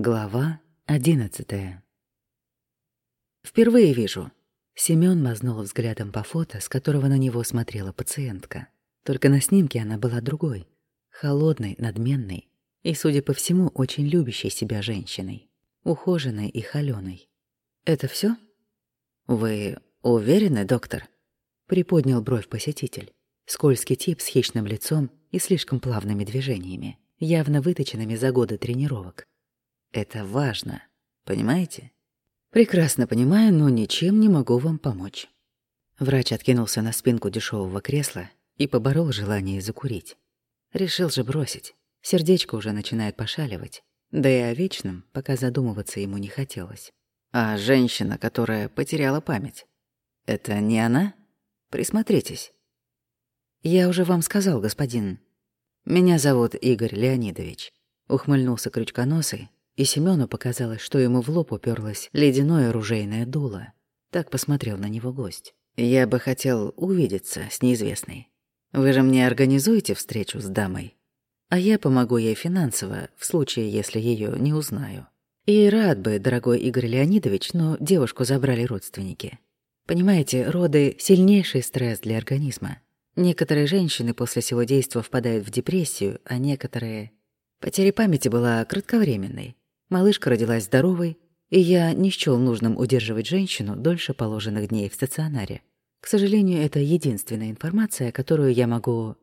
Глава одиннадцатая. Впервые вижу. Семён мазнул взглядом по фото, с которого на него смотрела пациентка. Только на снимке она была другой. Холодной, надменной и, судя по всему, очень любящей себя женщиной. Ухоженной и холёной. «Это всё? «Вы уверены, доктор?» Приподнял бровь посетитель. Скользкий тип с хищным лицом и слишком плавными движениями, явно выточенными за годы тренировок. Это важно, понимаете? Прекрасно понимаю, но ничем не могу вам помочь. Врач откинулся на спинку дешевого кресла и поборол желание закурить. Решил же бросить. Сердечко уже начинает пошаливать. Да и о вечном пока задумываться ему не хотелось. А женщина, которая потеряла память, это не она? Присмотритесь. Я уже вам сказал, господин. Меня зовут Игорь Леонидович. Ухмыльнулся крючконосый, и Семёну показалось, что ему в лоб уперлось ледяное оружейное дуло. Так посмотрел на него гость. «Я бы хотел увидеться с неизвестной. Вы же мне организуете встречу с дамой? А я помогу ей финансово, в случае, если ее не узнаю. И рад бы, дорогой Игорь Леонидович, но девушку забрали родственники. Понимаете, роды — сильнейший стресс для организма. Некоторые женщины после всего действия впадают в депрессию, а некоторые... Потеря памяти была кратковременной. Малышка родилась здоровой, и я не счёл нужным удерживать женщину дольше положенных дней в стационаре. К сожалению, это единственная информация, которую я могу...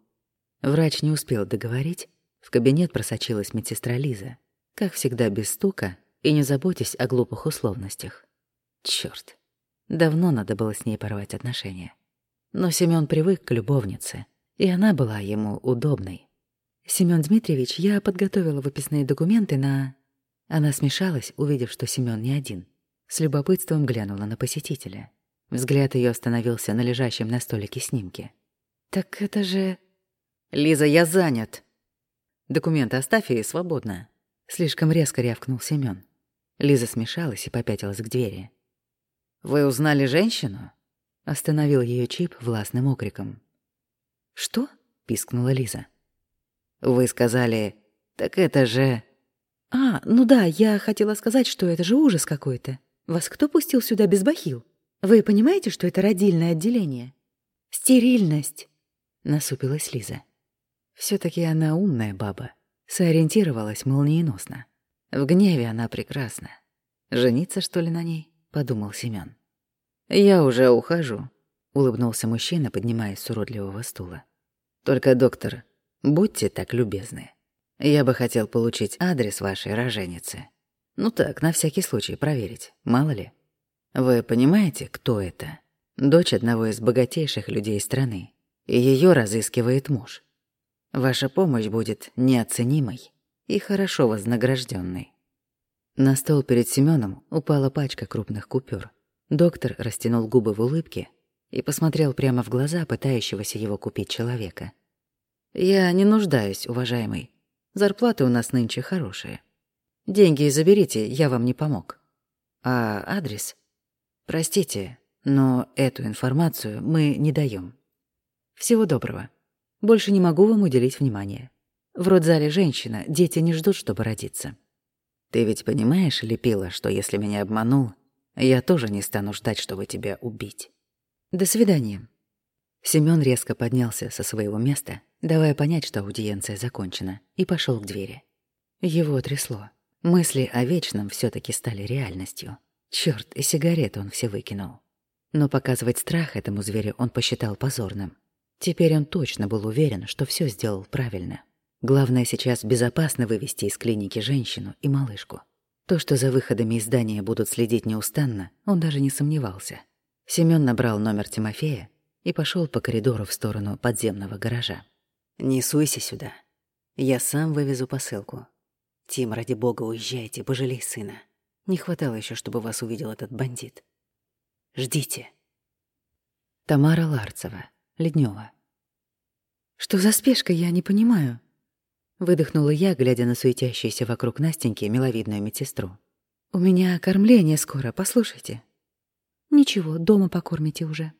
Врач не успел договорить. В кабинет просочилась медсестра Лиза. Как всегда, без стука и не заботясь о глупых условностях. Чёрт. Давно надо было с ней порвать отношения. Но Семён привык к любовнице, и она была ему удобной. «Семён Дмитриевич, я подготовила выписные документы на...» Она смешалась, увидев, что Семён не один. С любопытством глянула на посетителя. Взгляд её остановился на лежащем на столике снимке. «Так это же...» «Лиза, я занят!» «Документы оставь и свободно!» Слишком резко рявкнул Семён. Лиза смешалась и попятилась к двери. «Вы узнали женщину?» Остановил её Чип властным окриком. «Что?» — пискнула Лиза. «Вы сказали, так это же...» «А, ну да, я хотела сказать, что это же ужас какой-то. Вас кто пустил сюда без бахил? Вы понимаете, что это родильное отделение?» «Стерильность», — насупилась Лиза. все таки она умная баба, сориентировалась молниеносно. В гневе она прекрасна. «Жениться, что ли, на ней?» — подумал Семён. «Я уже ухожу», — улыбнулся мужчина, поднимаясь с уродливого стула. «Только, доктор, будьте так любезны». Я бы хотел получить адрес вашей роженицы. Ну так, на всякий случай проверить, мало ли. Вы понимаете, кто это? Дочь одного из богатейших людей страны. Ее разыскивает муж. Ваша помощь будет неоценимой и хорошо вознагражденной. На стол перед Семеном упала пачка крупных купюр. Доктор растянул губы в улыбке и посмотрел прямо в глаза пытающегося его купить человека. «Я не нуждаюсь, уважаемый. Зарплаты у нас нынче хорошие. Деньги заберите, я вам не помог. А адрес? Простите, но эту информацию мы не даем. Всего доброго. Больше не могу вам уделить внимания. В родзале женщина, дети не ждут, чтобы родиться. Ты ведь понимаешь, Лепила, что если меня обманул, я тоже не стану ждать, чтобы тебя убить. До свидания. Семён резко поднялся со своего места давая понять, что аудиенция закончена, и пошел к двери. Его трясло. Мысли о вечном все таки стали реальностью. Черт, и сигареты он все выкинул. Но показывать страх этому зверю он посчитал позорным. Теперь он точно был уверен, что все сделал правильно. Главное сейчас безопасно вывести из клиники женщину и малышку. То, что за выходами из здания будут следить неустанно, он даже не сомневался. Семён набрал номер Тимофея и пошел по коридору в сторону подземного гаража. Не суйся сюда. Я сам вывезу посылку. Тим, ради бога, уезжайте, пожалей сына. Не хватало еще, чтобы вас увидел этот бандит. Ждите. Тамара Ларцева, Леднева. Что за спешка, я не понимаю. Выдохнула я, глядя на суетящуюся вокруг Настеньки миловидную медсестру. «У меня кормление скоро, послушайте». «Ничего, дома покормите уже».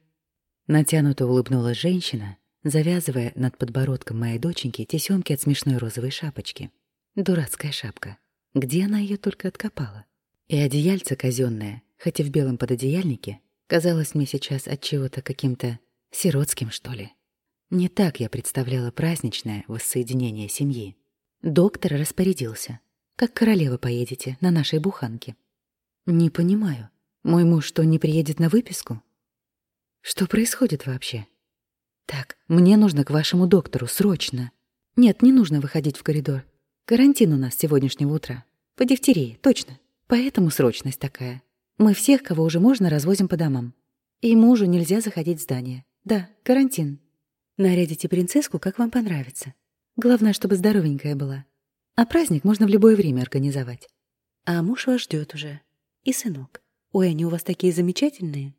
Натянуто улыбнулась женщина, завязывая над подбородком моей доченьки тесёмки от смешной розовой шапочки. Дурацкая шапка. Где она ее только откопала? И одеяльце казенное, хоть и в белом пододеяльнике, казалось мне сейчас от чего-то каким-то сиротским, что ли. Не так я представляла праздничное воссоединение семьи. Доктор распорядился. Как королева поедете на нашей буханке. Не понимаю. Мой муж что, не приедет на выписку? Что происходит вообще? Так, мне нужно к вашему доктору, срочно. Нет, не нужно выходить в коридор. Карантин у нас сегодняшнего утра. По дифтерии, точно. Поэтому срочность такая. Мы всех, кого уже можно, развозим по домам. И мужу нельзя заходить в здание. Да, карантин. Нарядите принцесску, как вам понравится. Главное, чтобы здоровенькая была. А праздник можно в любое время организовать. А муж вас ждет уже. И сынок. Ой, они у вас такие замечательные.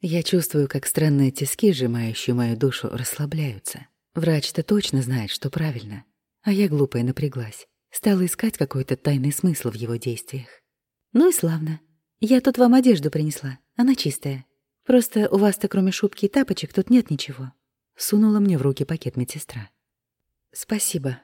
Я чувствую, как странные тиски, сжимающие мою душу, расслабляются. Врач-то точно знает, что правильно. А я глупая напряглась. Стала искать какой-то тайный смысл в его действиях. Ну и славно. Я тут вам одежду принесла. Она чистая. Просто у вас-то кроме шубки и тапочек тут нет ничего. Сунула мне в руки пакет медсестра. Спасибо.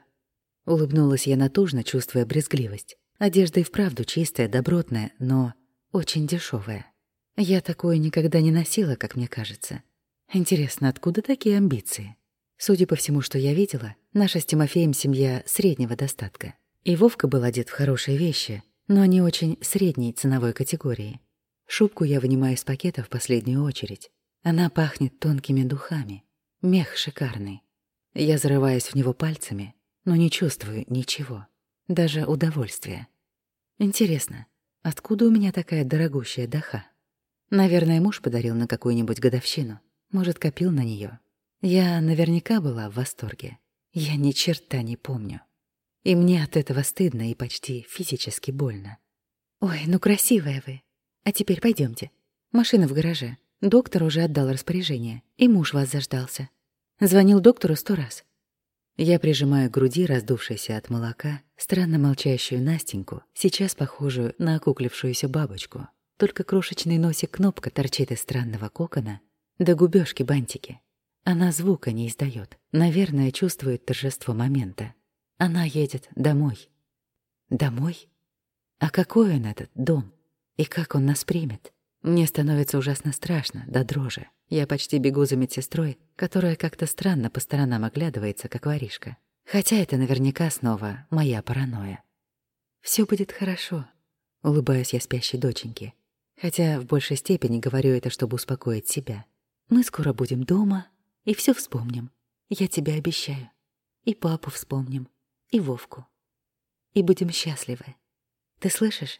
Улыбнулась я натужно, чувствуя брезгливость. Одежда и вправду чистая, добротная, но очень дешевая. Я такое никогда не носила, как мне кажется. Интересно, откуда такие амбиции? Судя по всему, что я видела, наша с Тимофеем семья среднего достатка. И Вовка был одет в хорошие вещи, но не очень средней ценовой категории. Шубку я вынимаю из пакета в последнюю очередь. Она пахнет тонкими духами. Мех шикарный. Я зарываюсь в него пальцами, но не чувствую ничего. Даже удовольствия. Интересно, откуда у меня такая дорогущая даха? Наверное, муж подарил на какую-нибудь годовщину. Может, копил на нее. Я наверняка была в восторге. Я ни черта не помню. И мне от этого стыдно и почти физически больно. «Ой, ну красивая вы. А теперь пойдемте. Машина в гараже. Доктор уже отдал распоряжение, и муж вас заждался. Звонил доктору сто раз. Я прижимаю к груди раздувшейся от молока, странно молчащую Настеньку, сейчас похожую на окуклившуюся бабочку, только крошечный носик кнопка торчит из странного кокона, да губёшки бантики. Она звука не издает, наверное, чувствует торжество момента. Она едет домой. Домой? А какой он этот дом? И как он нас примет? Мне становится ужасно страшно, да дрожи. Я почти бегу за медсестрой, которая как-то странно по сторонам оглядывается, как воришка. Хотя это наверняка снова моя паранойя. Все будет хорошо», — улыбаюсь я спящей доченьке. Хотя в большей степени говорю это, чтобы успокоить себя. Мы скоро будем дома и все вспомним. Я тебе обещаю. И папу вспомним, и Вовку. И будем счастливы. Ты слышишь?